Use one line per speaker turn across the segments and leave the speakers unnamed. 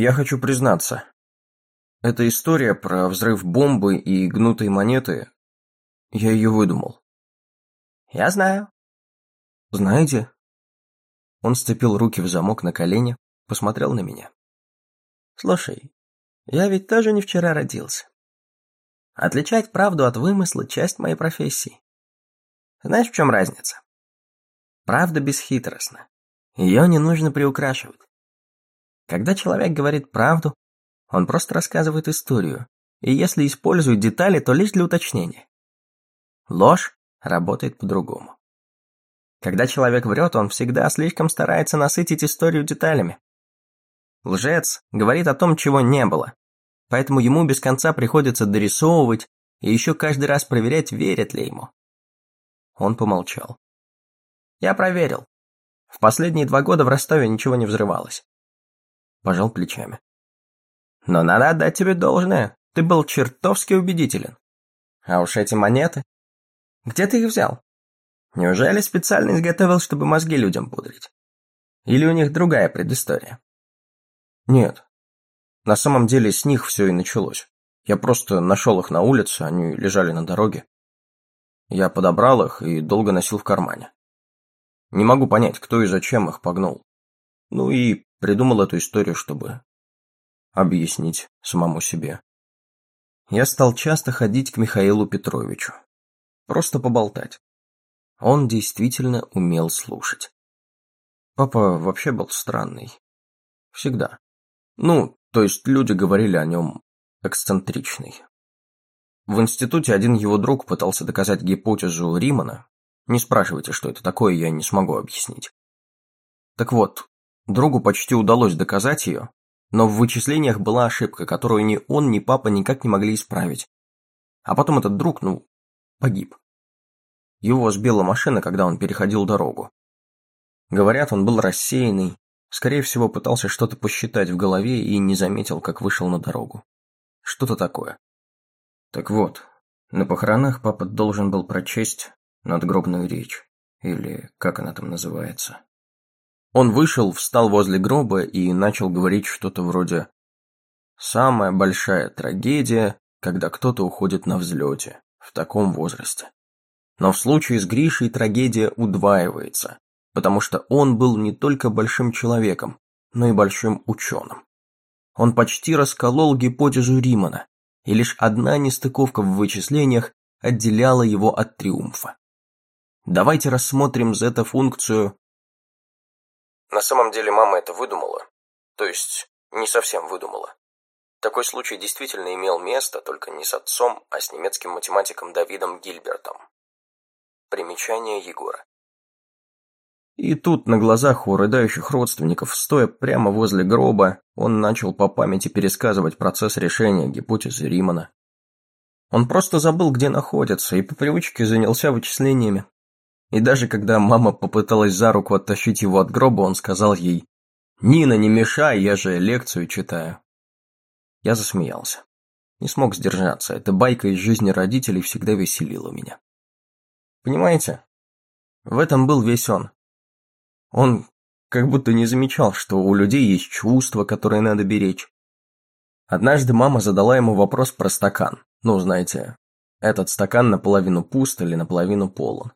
Я хочу признаться. Эта история про взрыв бомбы и гнутые монеты, я ее выдумал.
Я знаю.
Знаете? Он сцепил руки в замок на колени, посмотрел на меня.
Слушай, я ведь тоже не вчера родился. Отличать правду от вымысла – часть моей профессии. Знаешь, в чем разница? Правда бесхитростна. Ее не нужно приукрашивать. Когда человек говорит правду, он просто рассказывает историю, и если использует детали, то лишь для уточнения. Ложь работает по-другому. Когда человек врет, он всегда слишком старается насытить историю деталями. Лжец говорит о том, чего не было, поэтому ему без конца приходится дорисовывать и еще каждый раз проверять, верят ли ему. Он помолчал. Я проверил. В последние два года в Ростове ничего не взрывалось. Пожал плечами. Но надо отдать тебе должное, ты был чертовски убедителен. А уж эти монеты. Где ты их взял? Неужели специально изготовил, чтобы мозги людям пудрить? Или у них другая предыстория?
Нет. На самом деле с них все и началось. Я просто нашел их на улице, они лежали на дороге. Я подобрал их и долго носил в кармане. Не могу понять, кто и зачем их погнул. Ну и придумал эту историю, чтобы объяснить самому себе. Я стал часто ходить к Михаилу Петровичу. Просто поболтать. Он действительно умел слушать. Папа вообще был странный. Всегда. Ну, то есть люди говорили о нем эксцентричный. В институте один его друг пытался доказать гипотезу Римана. Не спрашивайте, что это такое, я не смогу объяснить. Так вот, другу почти удалось доказать ее, но в вычислениях была ошибка, которую ни он, ни папа никак не могли исправить. А потом этот друг, ну, погиб. Его сбила машина, когда он переходил дорогу. Говорят, он был рассеянный, скорее всего, пытался что-то посчитать в голове и не заметил, как вышел на дорогу. Что-то такое. Так вот, на похоронах папа должен был прочесть надгробную речь, или как она там называется. Он вышел, встал возле гроба и начал говорить что-то вроде «Самая большая трагедия, когда кто-то уходит на взлете, в таком возрасте». Но в случае с Гришей трагедия удваивается, потому что он был не только большим человеком, но и большим ученым. Он почти расколол гипотезу Римана, и лишь одна нестыковка в вычислениях отделяла его от триумфа. Давайте рассмотрим зета-функцию. На самом деле мама это выдумала, то есть не совсем выдумала. Такой случай действительно имел место, только не с отцом, а с немецким математиком Давидом Гильбертом. Примечание Егора. И тут на глазах у рыдающих родственников, стоя прямо возле гроба, он начал по памяти пересказывать процесс решения гипотезы Римана. Он просто забыл, где находится, и по привычке занялся вычислениями. И даже когда мама попыталась за руку оттащить его от гроба, он сказал ей «Нина, не мешай, я же лекцию читаю». Я засмеялся. Не смог сдержаться, эта байка из жизни родителей всегда веселила меня. Понимаете? В этом был весь он. Он как будто не замечал, что у людей есть чувства, которые надо беречь. Однажды мама задала ему вопрос про стакан. Ну, знаете, этот стакан наполовину пуст или наполовину полон.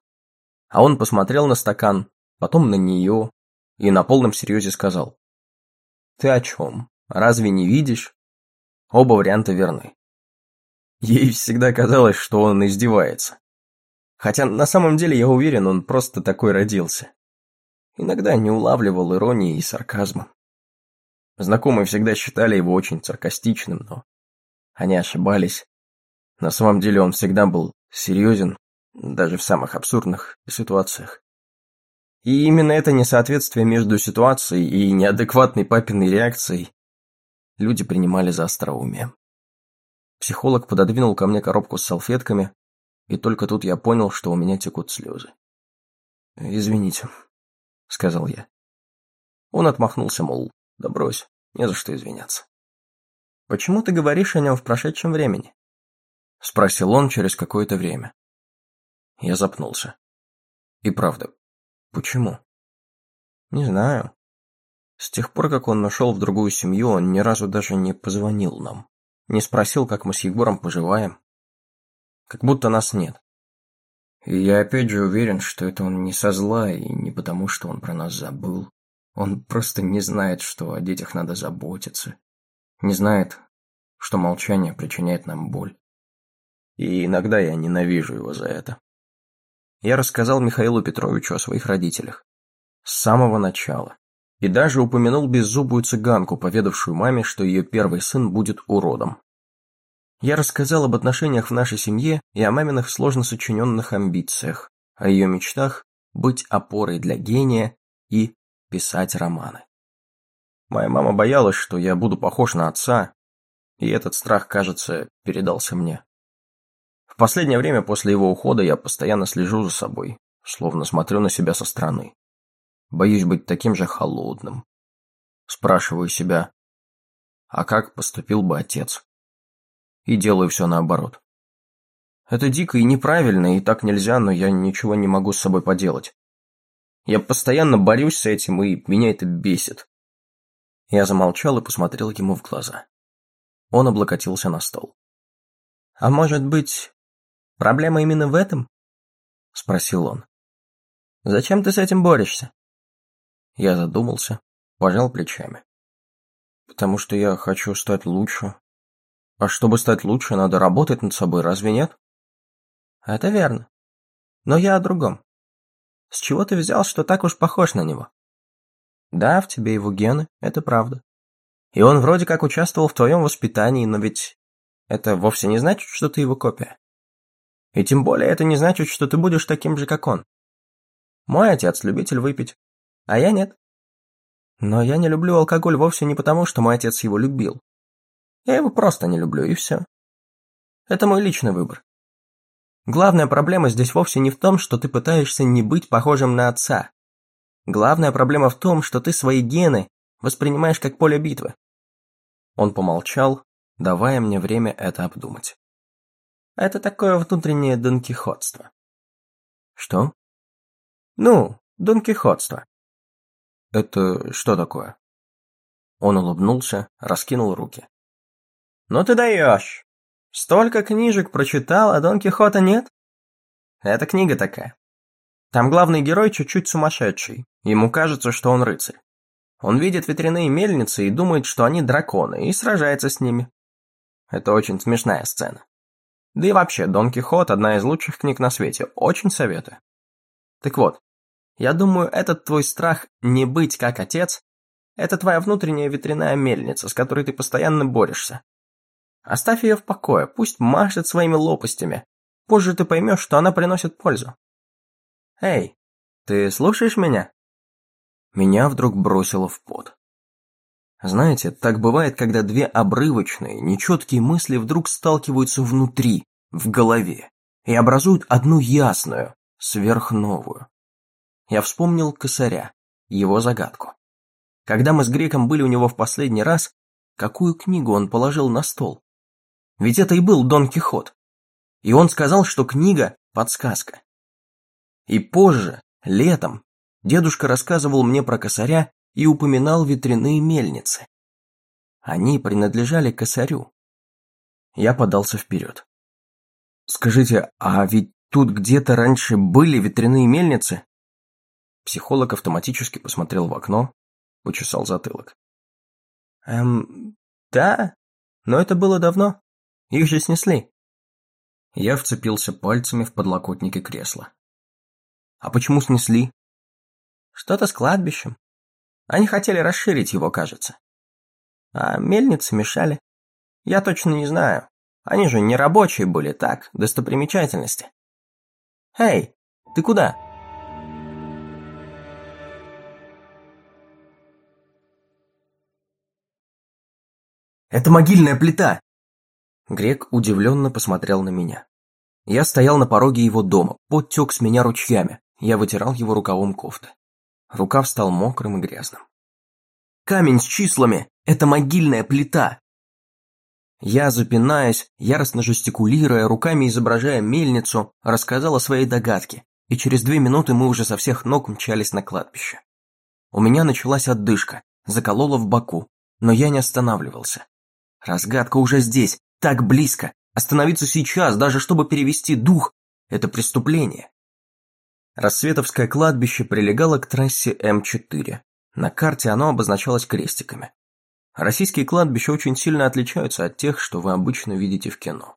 А он посмотрел на стакан, потом на нее и на полном серьезе сказал. «Ты о чем? Разве не видишь?» Оба варианта верны. Ей всегда казалось, что он издевается. Хотя на самом деле я уверен, он просто такой родился. Иногда не улавливал иронии и сарказма. Знакомые всегда считали его очень саркастичным, но они ошибались. На самом деле он всегда был серьезен, даже в самых абсурдных ситуациях. И именно это несоответствие между ситуацией и неадекватной папиной реакцией люди принимали за остроумие. Психолог пододвинул ко мне коробку с салфетками, и только тут я понял, что у меня текут слезы. «Извините», — сказал я. Он отмахнулся, мол, да брось, не за что извиняться. «Почему ты говоришь о нем в прошедшем времени?» — спросил он через какое-то время. Я запнулся. И правда, почему? Не знаю. С тех пор, как он нашел в другую семью, он ни разу даже не позвонил нам. Не спросил, как мы с Егором поживаем. Как будто нас нет. И я опять же уверен, что это он не со зла и не потому, что он про нас забыл. Он просто не знает, что о детях надо заботиться. Не знает, что молчание причиняет нам боль. И иногда я ненавижу его за это. Я рассказал Михаилу Петровичу о своих родителях. С самого начала. И даже упомянул беззубую цыганку, поведавшую маме, что ее первый сын будет уродом. Я рассказал об отношениях в нашей семье и о маминых сложно сочиненных амбициях, о ее мечтах быть опорой для гения и писать романы. Моя мама боялась, что я буду похож на отца, и этот страх, кажется, передался мне. В последнее время после его ухода я постоянно слежу за собой, словно смотрю на себя со стороны. Боюсь быть таким же холодным. Спрашиваю себя, а как поступил бы отец? И делаю все наоборот. Это дико и неправильно, и так нельзя, но я ничего не могу с собой поделать. Я постоянно борюсь с этим, и меня это бесит. Я замолчал и посмотрел ему в глаза. Он облокотился на стол. «А может быть, проблема именно в этом?» Спросил он. «Зачем ты с этим борешься?» Я задумался, пожал плечами. «Потому что я хочу стать лучше. А чтобы стать лучше, надо работать над собой, разве нет?» «Это верно. Но я о другом. С чего ты взял, что так уж похож на него? Да, в тебе его гены, это правда. И он вроде как участвовал в твоем воспитании, но ведь это вовсе не значит, что ты его копия. И тем более это не значит, что ты будешь таким же, как он. Мой отец любитель выпить, а я нет. Но я не люблю алкоголь вовсе не потому, что мой отец его любил. Я его просто не люблю, и все. Это мой личный выбор. Главная проблема здесь вовсе не в том, что ты пытаешься не быть похожим на отца. Главная проблема в том, что ты свои гены воспринимаешь как поле битвы. Он помолчал, давая мне время это обдумать. Это такое внутреннее донкихотство. Что? Ну, донкихотство. Это что такое? Он улыбнулся, раскинул руки. Ну ты даешь. Столько книжек прочитал, а Дон Кихота нет? Это книга такая. Там главный герой чуть-чуть сумасшедший. Ему кажется, что он рыцарь. Он видит ветряные мельницы и думает, что они драконы, и сражается с ними. Это очень смешная сцена. Да и вообще, Дон Кихот – одна из лучших книг на свете, очень советую. Так вот, я думаю, этот твой страх не быть как отец – это твоя внутренняя ветряная мельница, с которой ты постоянно борешься. Оставь ее в покое, пусть машет своими лопастями. Позже ты поймешь, что она приносит пользу. Эй, ты слушаешь меня? Меня вдруг бросило в пот. Знаете, так бывает, когда две обрывочные, нечеткие мысли вдруг сталкиваются внутри, в голове, и образуют одну ясную, сверхновую. Я вспомнил косаря, его загадку. Когда мы с Греком были у него в последний раз, какую книгу он положил на стол? Ведь это и был Дон Кихот. И он сказал, что книга – подсказка. И позже, летом, дедушка рассказывал мне про косаря и упоминал ветряные мельницы. Они принадлежали косарю. Я подался вперед. «Скажите, а ведь тут где-то раньше были ветряные мельницы?» Психолог автоматически посмотрел в окно, почесал затылок. «Эм, да, но это было давно. Их же снесли. Я вцепился пальцами в подлокотники кресла. А почему снесли? Что-то с кладбищем. Они хотели расширить его, кажется. А мельницы мешали. Я точно не знаю. Они же не рабочие были, так, достопримечательности. Эй, ты куда? Это могильная плита, Грек удивленно посмотрел на меня. Я стоял на пороге его дома, пот тек с меня ручьями, я вытирал его рукавом кофты. Рукав стал мокрым и грязным. «Камень с числами! Это могильная плита!» Я, запинаясь, яростно жестикулируя, руками изображая мельницу, рассказал о своей догадке, и через две минуты мы уже со всех ног мчались на кладбище. У меня началась отдышка,
закололо в боку, но я не останавливался. Разгадка уже здесь, так близко. Остановиться сейчас, даже чтобы перевести дух, это преступление. Рассветовское кладбище прилегало к трассе М4. На карте оно обозначалось крестиками. Российские кладбища очень сильно отличаются от тех, что вы обычно видите в кино.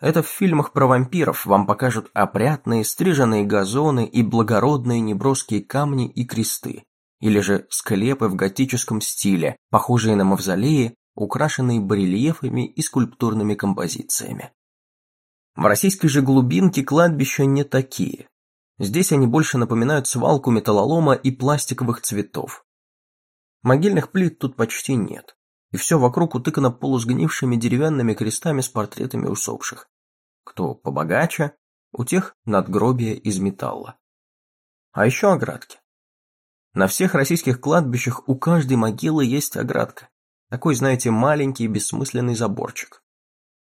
Это в фильмах про вампиров вам покажут опрятные, стриженные газоны и благородные неброские камни и кресты, или же склепы в готическом стиле, похожие на мавзолеи, украшенные барельефами и скульптурными композициями. В российской же глубинке кладбища не такие. Здесь они больше напоминают свалку металлолома и пластиковых цветов. Могильных плит тут почти нет, и все вокруг утыкано полусгнившими деревянными крестами с портретами усопших. Кто побогаче, у тех надгробия из металла. А еще оградки. На всех российских кладбищах у каждой могилы есть оградка. Такой, знаете, маленький бессмысленный заборчик.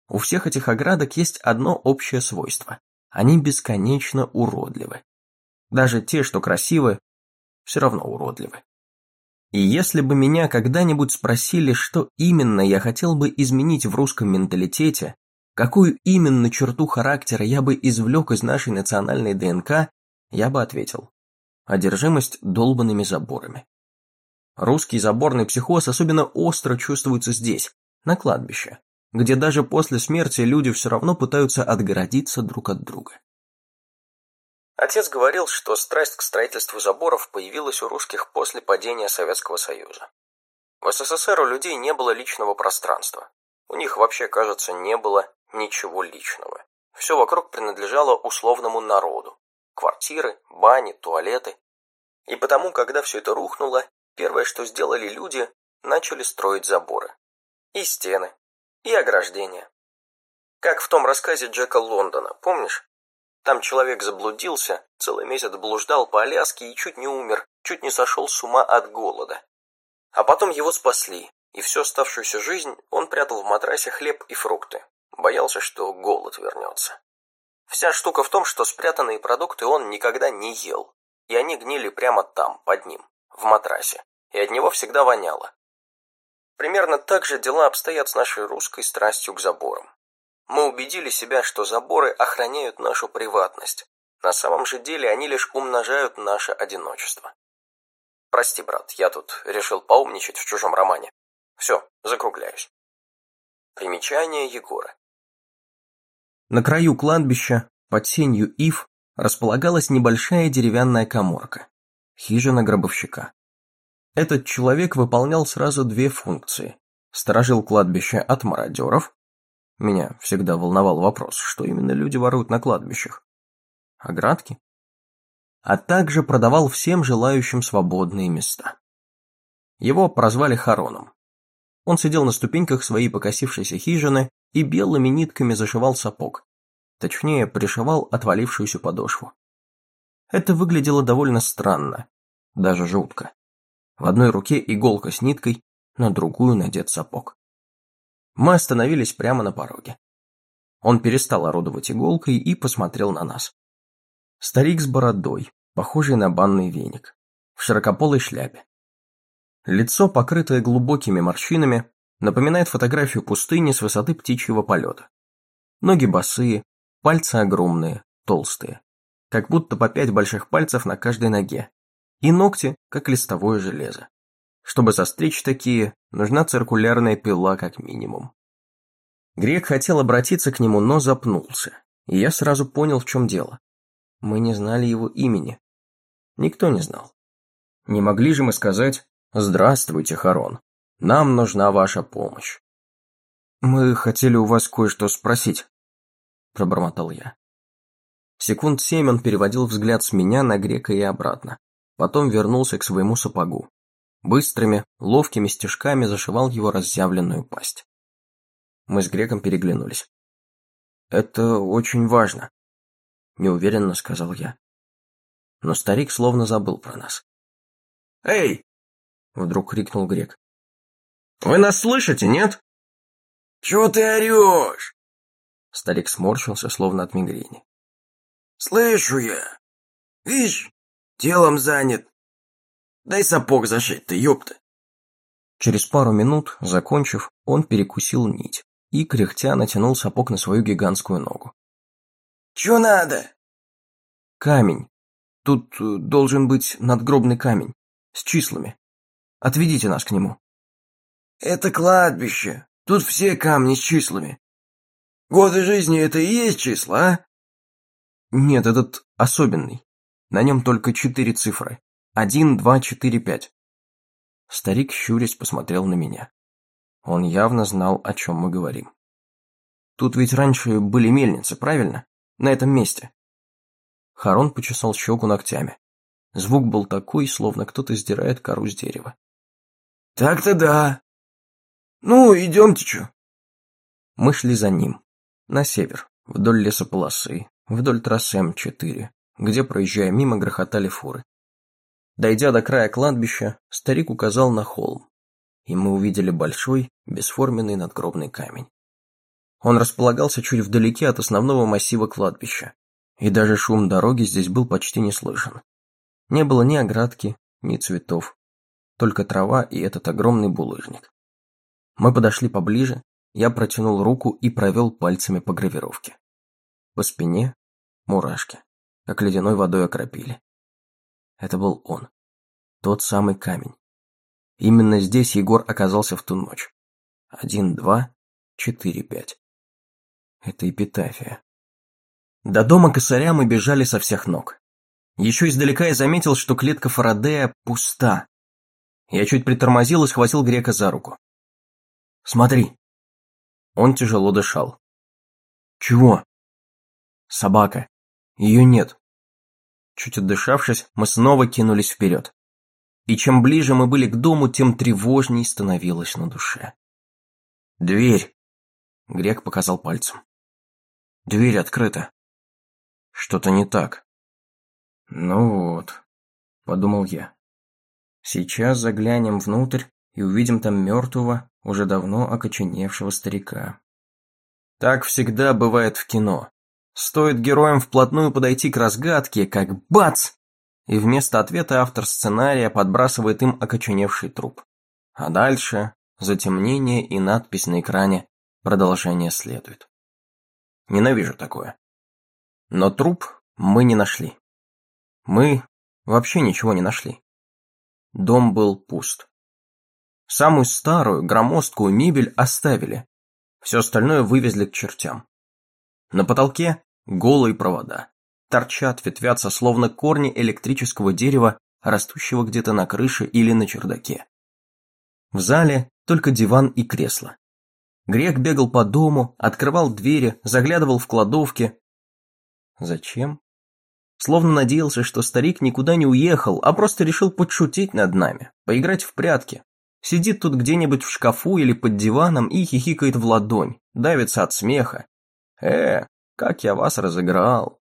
У всех этих оградок есть одно общее свойство. Они бесконечно уродливы. Даже те, что красивы, все равно уродливы. И если бы меня когда-нибудь спросили, что именно я хотел бы изменить в русском менталитете, какую именно черту характера я бы извлек из нашей национальной ДНК, я бы ответил. Одержимость долбанными заборами. Русский заборный психоз особенно остро чувствуется здесь, на кладбище, где даже после смерти люди все равно пытаются отгородиться друг от друга. Отец говорил, что страсть к строительству заборов появилась у русских после падения Советского Союза. В СССР у людей не было личного пространства. У них вообще, кажется, не было ничего личного. Все вокруг принадлежало условному народу. Квартиры, бани, туалеты. И потому, когда все это рухнуло, первое, что сделали люди, начали строить заборы. И стены, и ограждения. Как в том рассказе Джека Лондона, помнишь? Там человек заблудился, целый месяц блуждал по Аляске и чуть не умер, чуть не сошел с ума от голода. А потом его спасли, и всю оставшуюся жизнь он прятал в матрасе хлеб и фрукты. Боялся, что голод вернется. Вся штука в том, что спрятанные продукты он никогда не ел, и они гнили прямо там, под ним, в матрасе, и от него всегда воняло. Примерно так же дела обстоят с нашей русской страстью к заборам. Мы убедили себя, что заборы охраняют нашу приватность. На самом же деле они лишь умножают наше одиночество. Прости, брат, я тут решил поумничать в чужом романе. Все, закругляюсь. Примечание Егора. На краю кладбища, под сенью ив, располагалась небольшая деревянная коморка. Хижина гробовщика. Этот человек выполнял сразу две функции. Сторожил кладбище от мародеров меня всегда волновал вопрос, что именно люди воруют на кладбищах. Оградки? А также продавал всем желающим свободные места. Его прозвали Хароном. Он сидел на ступеньках своей покосившейся хижины и белыми нитками зашивал сапог. Точнее, пришивал отвалившуюся подошву. Это выглядело довольно странно, даже жутко. В одной руке иголка с ниткой, на другую надет сапог. Мы остановились прямо на пороге. Он перестал орудовать иголкой и посмотрел на нас. Старик с бородой, похожий на банный веник, в широкополой шляпе. Лицо, покрытое глубокими морщинами, напоминает фотографию пустыни с высоты птичьего полета. Ноги босые, пальцы огромные, толстые, как будто по пять больших пальцев на каждой ноге, и ногти, как листовое железо. Чтобы состричь такие, нужна циркулярная пила как минимум. Грек хотел обратиться к нему, но запнулся, и я сразу понял, в чем дело. Мы не знали его имени. Никто не знал. Не могли же мы сказать «Здравствуйте, Харон, нам нужна ваша помощь». «Мы хотели у вас кое-что спросить», – пробормотал я. Секунд семь он переводил взгляд с меня на грека и обратно, потом вернулся к своему сапогу. Быстрыми, ловкими стежками зашивал его разъявленную пасть. Мы с Греком переглянулись. «Это очень важно», — неуверенно сказал я. Но старик словно забыл про нас. «Эй!» — вдруг крикнул Грек. «Вы нас слышите, нет?» «Чего ты орешь?» Старик сморщился, словно от мигрени. «Слышу я. Видишь, телом занят. Дай сапог зашить ты, ёпта.
Через пару минут, закончив, он перекусил нить и, кряхтя, натянул сапог на свою гигантскую ногу.
«Чё надо?»
«Камень. Тут э, должен быть надгробный камень. С числами. Отведите нас к нему».
«Это кладбище. Тут все камни с числами. Годы жизни — это и есть числа, а?»
«Нет, этот особенный. На нем только четыре цифры. Один, два, четыре, пять». Старик, щурясь, посмотрел на меня. Он явно знал, о чем мы говорим. Тут ведь раньше были мельницы, правильно? На этом месте. Харон почесал щеку ногтями. Звук был такой, словно кто-то сдирает кору с дерева.
«Так-то да. Ну, идемте чё».
Мы шли за ним. На север, вдоль лесополосы, вдоль трассы М4, где, проезжая мимо, грохотали фуры. Дойдя до края кладбища, старик указал на холм, и мы увидели большой, бесформенный надгробный камень. Он располагался чуть вдалеке от основного массива кладбища, и даже шум дороги здесь был почти не слышен. Не было ни оградки, ни цветов, только трава и этот огромный булыжник. Мы подошли поближе, я протянул руку и провел пальцами по гравировке. По спине мурашки, как ледяной водой окропили. Это был он, тот самый камень. Именно здесь Егор оказался в ту ночь. Один, два, четыре, пять. Это эпитафия. До дома косаря мы бежали со всех ног. Еще издалека я заметил, что клетка Фарадея пуста. Я чуть притормозил и схватил грека за руку. «Смотри!» Он тяжело дышал. «Чего?» «Собака. Ее нет». Чуть отдышавшись, мы снова кинулись вперед и чем ближе мы были к дому, тем тревожней становилось на душе. «Дверь!» — Грек показал пальцем. «Дверь открыта. Что-то не так». «Ну вот», — подумал я. «Сейчас заглянем внутрь и увидим там мертвого, уже давно окоченевшего старика». Так всегда бывает в кино. Стоит героям вплотную подойти к разгадке, как бац! и вместо ответа автор сценария подбрасывает им окоченевший труп. А дальше затемнение и надпись на экране «Продолжение следует». Ненавижу такое. Но труп мы не нашли. Мы вообще ничего не нашли. Дом был пуст. Самую старую, громоздкую мебель оставили. Все остальное вывезли к чертям. На потолке голые провода торчат, ветвятся, словно корни электрического дерева, растущего где-то на крыше или на чердаке. В зале только диван и кресло. Грек бегал по дому, открывал двери, заглядывал в кладовки. Зачем? Словно надеялся, что старик никуда не уехал, а просто решил подшутить над нами, поиграть в прятки. Сидит тут где-нибудь в шкафу или под диваном и хихикает в ладонь, давится от смеха. Э, как я вас разыграл.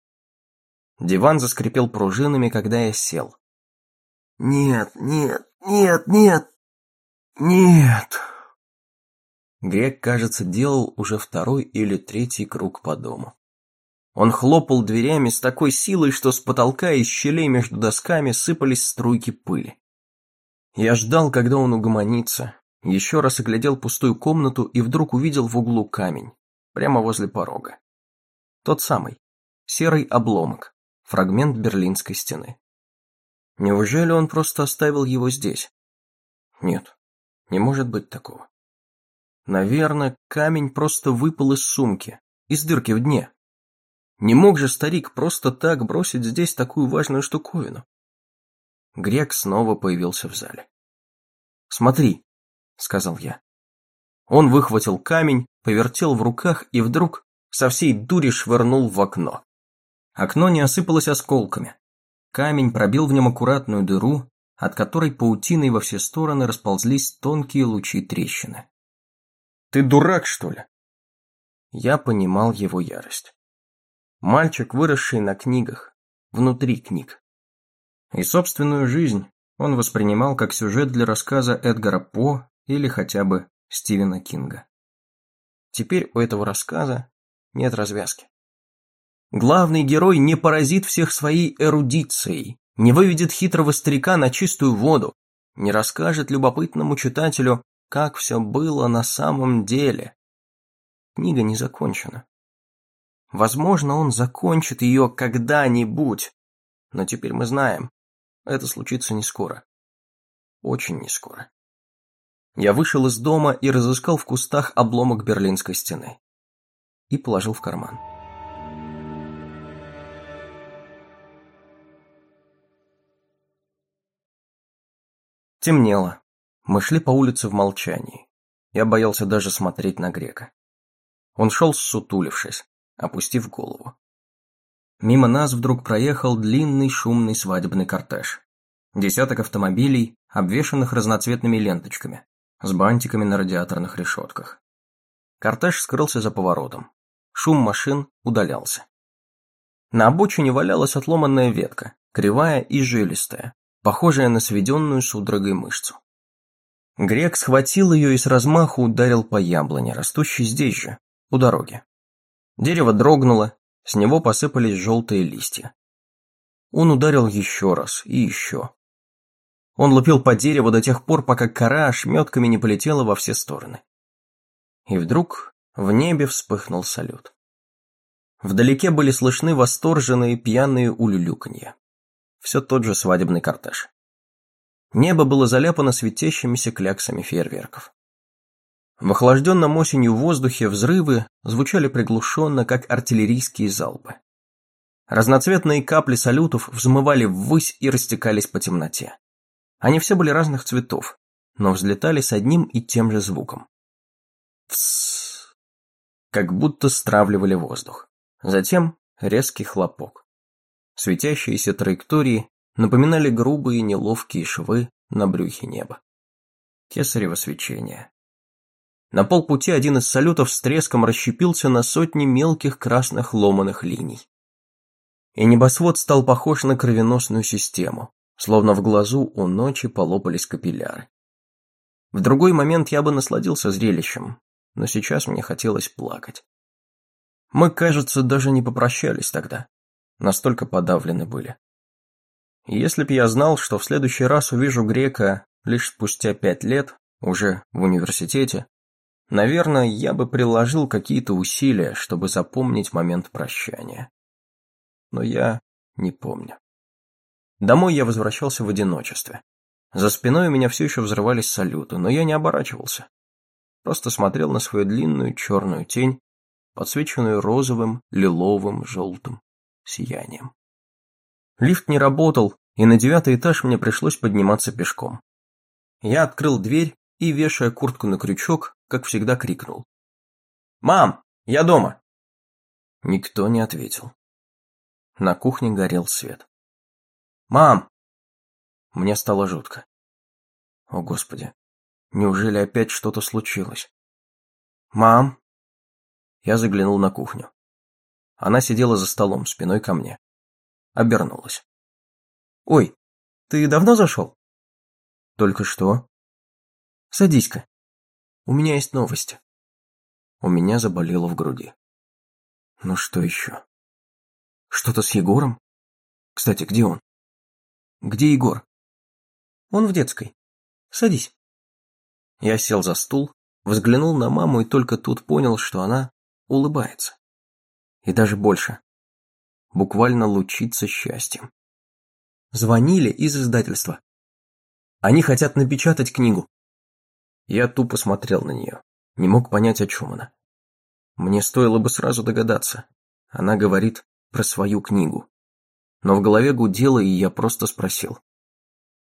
Диван заскрипел пружинами, когда я сел.
«Нет, нет, нет, нет, нет!»
Грек, кажется, делал уже второй или третий круг по дому. Он хлопал дверями с такой силой, что с потолка и щелей между досками сыпались струйки пыли. Я ждал, когда он угомонится, еще раз оглядел пустую комнату и вдруг увидел в углу камень, прямо возле порога. Тот самый, серый обломок, фрагмент Берлинской стены. Неужели он просто оставил его здесь? Нет, не может быть такого. Наверное, камень просто выпал из сумки, из дырки в дне. Не мог же старик просто так бросить здесь такую важную штуковину. Грек снова появился в зале. «Смотри», — сказал я. Он выхватил камень, повертел в руках и вдруг со всей дури швырнул в окно. Окно не осыпалось осколками. Камень пробил в нем аккуратную дыру, от которой паутиной во все стороны расползлись тонкие лучи трещины. «Ты дурак, что ли?» Я понимал его ярость. Мальчик, выросший на книгах, внутри книг. И собственную жизнь он воспринимал как сюжет для рассказа Эдгара По или хотя бы Стивена Кинга. Теперь у этого рассказа нет развязки. Главный герой не поразит всех своей эрудицией, не выведет хитрого старика на чистую воду, не расскажет любопытному читателю, как все было на самом деле. Книга не закончена. Возможно, он закончит ее когда-нибудь, но теперь мы знаем, это случится не скоро. Очень не скоро. Я вышел из дома и разыскал в кустах обломок берлинской стены. И положил в карман. Темнело. Мы шли по улице в молчании. Я боялся даже смотреть на грека. Он шел сутулившись, опустив голову. Мимо нас вдруг проехал длинный шумный свадебный кортеж. Десяток автомобилей, обвешанных разноцветными ленточками, с бантиками на радиаторных решетках. Кортеж скрылся за поворотом. Шум машин удалялся. На обочине валялась отломанная ветка, кривая и жилистая, похожая на сведенную судорогой мышцу. Грек схватил ее и с размаху ударил по яблоне, растущей здесь же, у дороги. Дерево дрогнуло, с него посыпались желтые листья. Он ударил еще раз и еще. Он лупил по дереву до тех пор, пока кора ошметками не полетела во все стороны. И вдруг в небе вспыхнул салют. Вдалеке были слышны восторженные пьяные улюлюканья. Все тот же свадебный кортеж. Небо было заляпано светящимися кляксами фейерверков. В охлажденном осенью воздухе взрывы звучали приглушенно, как артиллерийские залпы. Разноцветные капли салютов взмывали ввысь и растекались по темноте. Они все были разных цветов, но взлетали с одним и тем же звуком. Тссс. Как будто стравливали воздух. Затем резкий хлопок. Светящиеся траектории напоминали грубые неловкие швы на брюхе неба. Кесарево свечение. На полпути один из салютов с треском расщепился на сотни мелких красных ломаных линий. И небосвод стал похож на кровеносную систему, словно в глазу у ночи полопались капилляры. В другой момент я бы насладился зрелищем, но сейчас мне хотелось плакать. Мы, кажется, даже не попрощались тогда, настолько подавлены были. если б я знал, что в следующий раз увижу грека лишь спустя пять лет, уже в университете, наверное, я бы приложил какие-то усилия, чтобы запомнить момент прощания. Но я не помню. Домой я возвращался в одиночестве. За спиной у меня все еще взрывались салюты, но я не оборачивался. Просто смотрел на свою длинную черную тень, подсвеченную розовым, лиловым, желтым сиянием. Лифт не работал, и на девятый этаж мне пришлось подниматься пешком. Я открыл дверь и, вешая куртку на крючок, как всегда крикнул. «Мам, я дома!» Никто не ответил. На кухне горел свет. «Мам!» Мне стало жутко. О, Господи, неужели опять что-то случилось? «Мам!» Я заглянул на кухню. Она сидела за столом, спиной ко мне. Обернулась. «Ой, ты давно зашел?» «Только что». «Садись-ка. У меня есть новости». У меня заболело в груди. Ну что еще? Что-то с Егором? Кстати, где он? Где Егор? Он в детской. Садись. Я сел за стул, взглянул на маму и только тут понял, что она улыбается. И даже больше. Буквально лучится счастьем. Звонили из издательства. Они хотят напечатать книгу. Я тупо смотрел на нее. Не мог понять, о чем она. Мне стоило бы сразу догадаться. Она говорит про свою книгу но в голове гудело, и я просто спросил.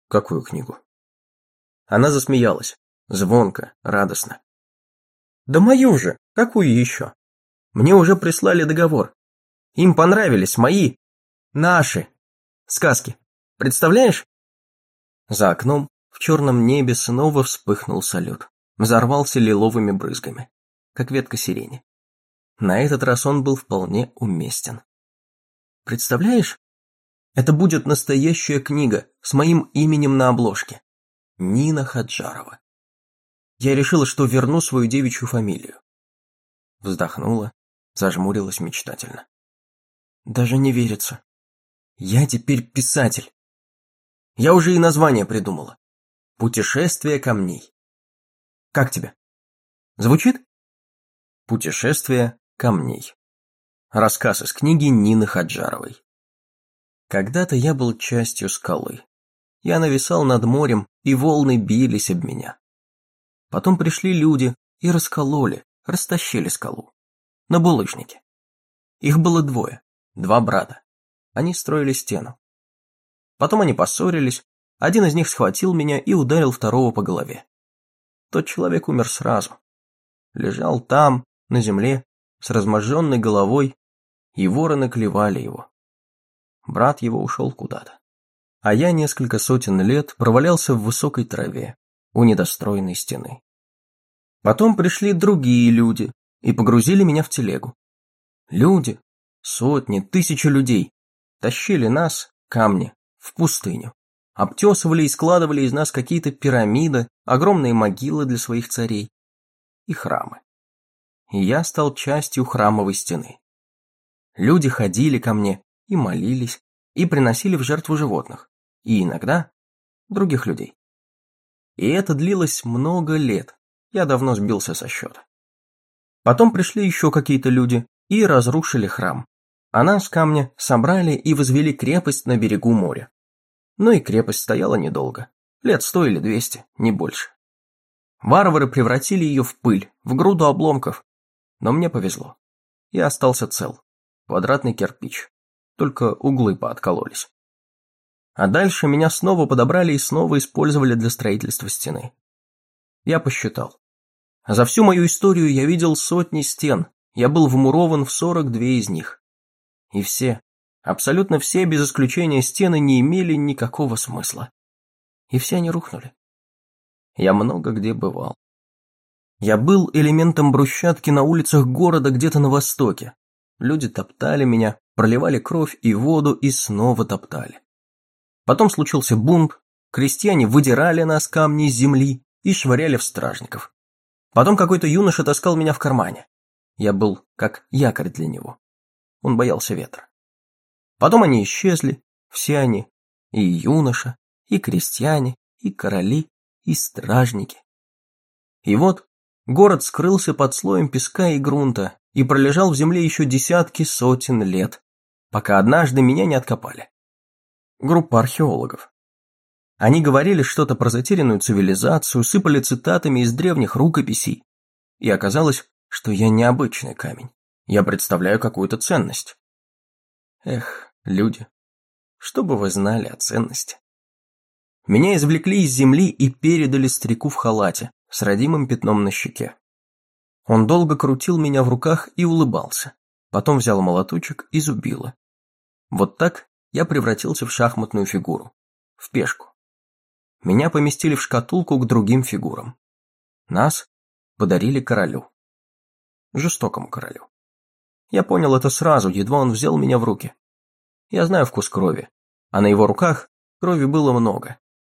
«Какую книгу?» Она засмеялась, звонко, радостно. «Да мою же! Какую еще? Мне уже прислали договор. Им понравились мои, наши сказки. Представляешь?» За окном в черном небе снова вспыхнул салют. Взорвался лиловыми брызгами, как ветка сирени. На этот раз он был вполне уместен. «Представляешь, это будет настоящая книга с моим именем на обложке. Нина Хаджарова. Я решила, что верну свою девичью фамилию. Вздохнула, зажмурилась мечтательно. Даже не верится. Я теперь писатель. Я уже и название придумала.
Путешествие камней. Как тебе? Звучит?
Путешествие камней. Рассказ из книги Нины Хаджаровой. Когда-то я был частью скалы. Я нависал над морем, и волны бились об меня. Потом пришли люди и раскололи, растащили скалу. На булыжнике. Их было двое, два брата. Они строили стену. Потом они поссорились, один из них схватил меня и ударил второго по голове. Тот человек умер сразу. Лежал там, на земле, с разможженной головой, и вороны клевали его. Брат его ушел куда-то. А я несколько сотен лет провалялся в высокой траве у недостроенной стены. Потом пришли другие люди и погрузили меня в телегу. Люди, сотни, тысячи людей, тащили нас, камни, в пустыню обтесывали и складывали из нас какие-то пирамиды, огромные могилы для своих царей и храмы. И я стал частью храмовой стены. Люди ходили ко мне и молились, и приносили в жертву животных, и иногда других людей. И это длилось много лет, я давно сбился со счета. Потом пришли еще какие-то люди и разрушили храм, а нас камня собрали и возвели крепость на берегу моря. Но и крепость стояла недолго. Лет сто или двести, не больше. Варвары превратили ее в пыль, в груду обломков. Но мне повезло. Я остался цел. Квадратный кирпич. Только углы пооткололись. А дальше меня снова подобрали и снова использовали для строительства стены. Я посчитал. За всю мою историю я видел сотни стен, я был вмурован в 42 из них. И все, Абсолютно все, без исключения стены, не имели никакого смысла. И все они рухнули. Я много где бывал. Я был элементом брусчатки на улицах города где-то на востоке. Люди топтали меня, проливали кровь и воду и снова топтали. Потом случился бунт, крестьяне выдирали нас камни из земли и швыряли в стражников. Потом какой-то юноша таскал меня в кармане. Я был как якорь для него. Он боялся ветра. Потом они исчезли, все они, и юноша, и крестьяне, и короли, и стражники. И вот город скрылся под слоем песка и грунта и пролежал в земле еще десятки сотен лет, пока однажды меня не откопали. Группа археологов. Они говорили что-то про затерянную цивилизацию, сыпали цитатами из древних рукописей. И оказалось, что я необычный камень. Я представляю какую-то ценность. Эх, люди, что бы вы знали о ценности. Меня извлекли из земли и передали старику в халате с родимым пятном на щеке. Он долго крутил меня в руках и улыбался, потом взял молоточек и зубило. Вот так я превратился в шахматную фигуру, в пешку. Меня поместили в шкатулку к другим фигурам. Нас подарили королю. Жестокому королю. Я понял это сразу, едва он взял меня в руки. Я знаю вкус крови, а на его руках крови было много.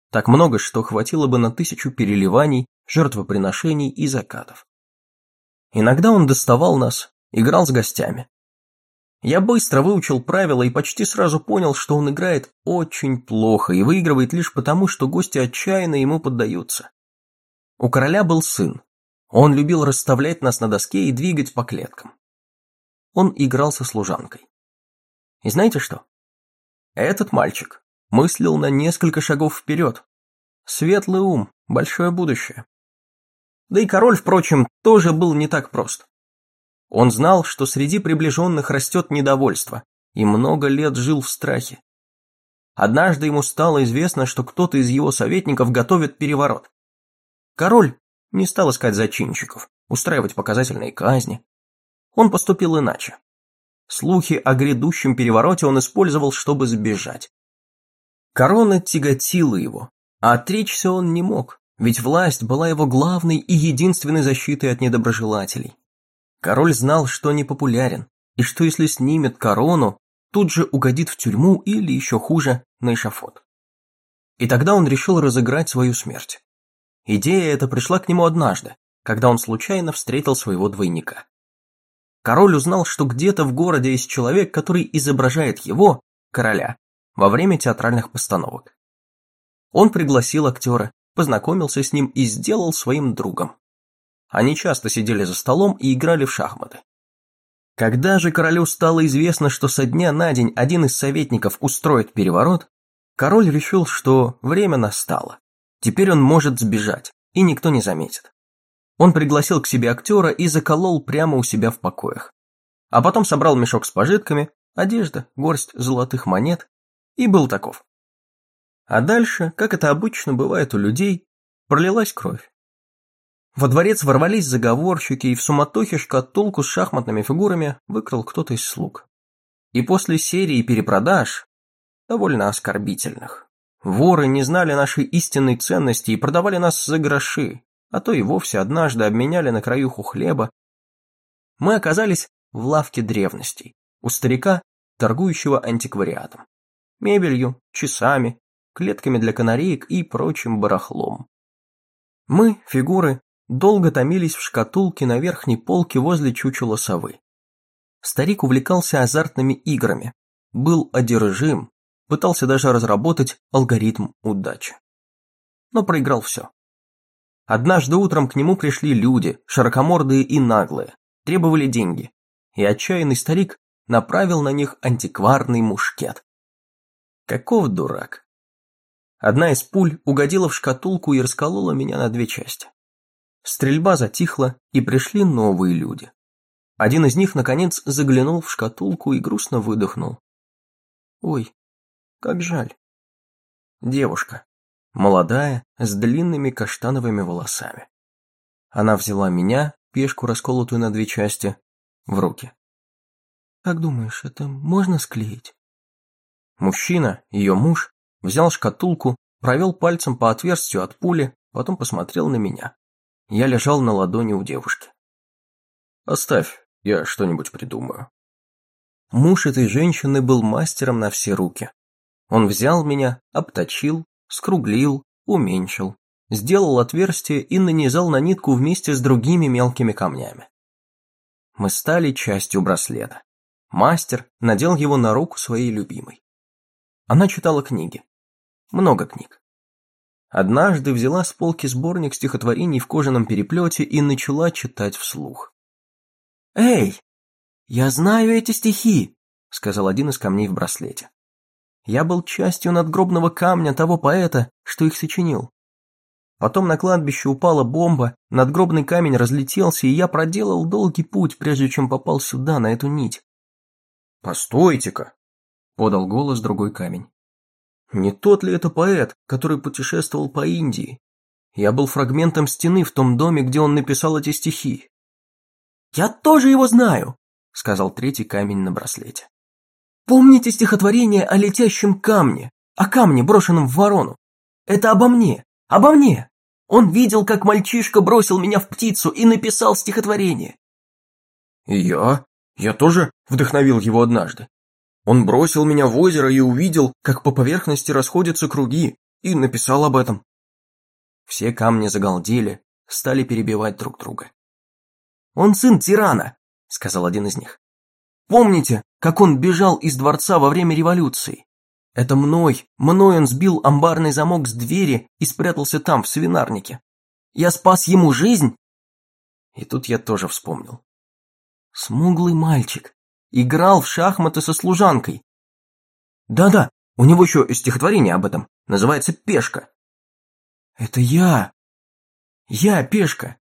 Так много, что хватило бы на тысячу переливаний, жертвоприношений и закатов. Иногда он доставал нас, играл с гостями. Я быстро выучил правила и почти сразу понял, что он играет очень плохо и выигрывает лишь потому, что гости отчаянно ему поддаются. У короля был сын. Он любил расставлять нас на доске и двигать по клеткам. Он играл со служанкой. И знаете что? Этот мальчик мыслил на несколько шагов вперед. Светлый ум, большое будущее. Да и король, впрочем, тоже был не так прост. Он знал, что среди приближенных растет недовольство, и много лет жил в страхе. Однажды ему стало известно, что кто-то из его советников готовит переворот. Король не стал искать зачинщиков, устраивать показательные казни. Он поступил иначе. Слухи о грядущем перевороте он использовал, чтобы сбежать. Корона тяготила его, а отречься он не мог, ведь власть была его главной и единственной защитой от недоброжелателей. Король знал, что не популярен, и что если снимет корону, тут же угодит в тюрьму или еще хуже, на эшафот. И тогда он решил разыграть свою смерть. Идея эта пришла к нему однажды, когда он случайно встретил своего двойника. Король узнал, что где-то в городе есть человек, который изображает его, короля, во время театральных постановок. Он пригласил актера познакомился с ним и сделал своим другом. Они часто сидели за столом и играли в шахматы. Когда же королю стало известно, что со дня на день один из советников устроит переворот, король решил, что время настало. Теперь он может сбежать, и никто не заметит. Он пригласил к себе актера и заколол прямо у себя в покоях. А потом собрал мешок с пожитками, одежда, горсть золотых монет и был таков. А дальше, как это обычно бывает у людей, пролилась кровь. Во дворец ворвались заговорщики, и в суматохе шкатулку с шахматными фигурами выкрал кто-то из слуг. И после серии перепродаж, довольно оскорбительных, воры не знали нашей истинной ценности и продавали нас за гроши, а то и вовсе однажды обменяли на краюху хлеба. Мы оказались в лавке древностей, у старика, торгующего антиквариатом, мебелью, часами, клетками для канареек и прочим барахлом. Мы, фигуры, долго томились в шкатулке на верхней полке возле чучела совы. Старик увлекался азартными играми, был одержим, пытался даже разработать алгоритм удачи. Но проиграл все. Однажды утром к нему пришли люди, широкомордые и наглые, требовали деньги, и отчаянный старик направил на них антикварный мушкет. Каков дурак. Одна из пуль угодила в шкатулку и расколола меня на две части. Стрельба затихла, и пришли новые люди. Один из них, наконец, заглянул в шкатулку и грустно выдохнул. Ой, как жаль. Девушка, молодая, с длинными каштановыми волосами. Она взяла меня, пешку, расколотую на две части, в руки. «Как думаешь, это можно склеить?» Мужчина, ее муж, взял шкатулку, провел пальцем по отверстию от пули, потом посмотрел на меня. Я лежал на ладони у девушки. «Оставь, я что-нибудь придумаю». Муж этой женщины был мастером на все руки. Он взял меня, обточил, скруглил, уменьшил, сделал отверстие и нанизал на нитку вместе с другими мелкими камнями. Мы стали частью браслета. Мастер надел его на руку своей любимой. Она читала книги. Много книг. Однажды взяла с полки сборник стихотворений в кожаном переплете и начала читать вслух. «Эй, я знаю эти стихи», — сказал один из камней в браслете. Я был частью надгробного камня того поэта, что их сочинил. Потом на кладбище упала бомба, надгробный камень разлетелся, и я проделал долгий путь, прежде чем попал сюда, на эту нить. «Постойте-ка!» — подал голос другой камень. «Не тот ли это поэт, который путешествовал по Индии? Я был фрагментом стены в том доме, где он написал эти стихи». «Я тоже его знаю!» — сказал третий камень на браслете. «Помните стихотворение о летящем камне, о камне, брошенном в ворону? Это обо мне, обо мне!» Он видел, как мальчишка бросил меня в птицу и написал стихотворение. Я? Я тоже вдохновил его однажды. Он бросил меня в озеро и увидел, как по поверхности расходятся круги, и написал об этом. Все камни загалдели, стали перебивать друг друга. «Он сын тирана», — сказал один из них. «Помните, как он бежал из дворца во время революции? Это мной, мной он сбил амбарный замок с двери и спрятался там, в свинарнике. Я спас ему жизнь? И тут я тоже вспомнил. Смуглый мальчик. Играл в шахматы со служанкой. Да-да, у него еще стихотворение об этом. Называется «Пешка». Это я. Я Пешка.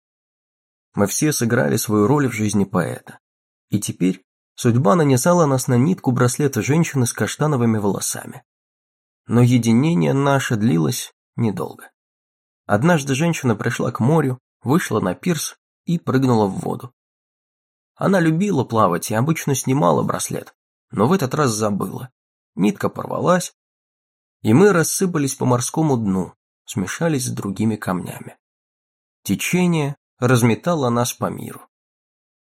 Мы все сыграли свою роль в жизни поэта. И теперь Судьба нанесала нас на нитку браслета женщины с каштановыми волосами. Но единение наше длилось недолго. Однажды женщина пришла к морю, вышла на пирс и прыгнула в воду. Она любила плавать и обычно снимала браслет, но в этот раз забыла. Нитка порвалась, и мы рассыпались по морскому дну, смешались с другими камнями. Течение разметало нас по миру.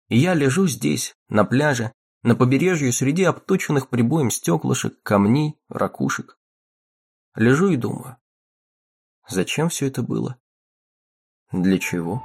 И я лежу здесь, на пляже, на побережье среди обточенных прибоем стеклышек, камней, ракушек. Лежу и думаю. Зачем все это было? Для чего?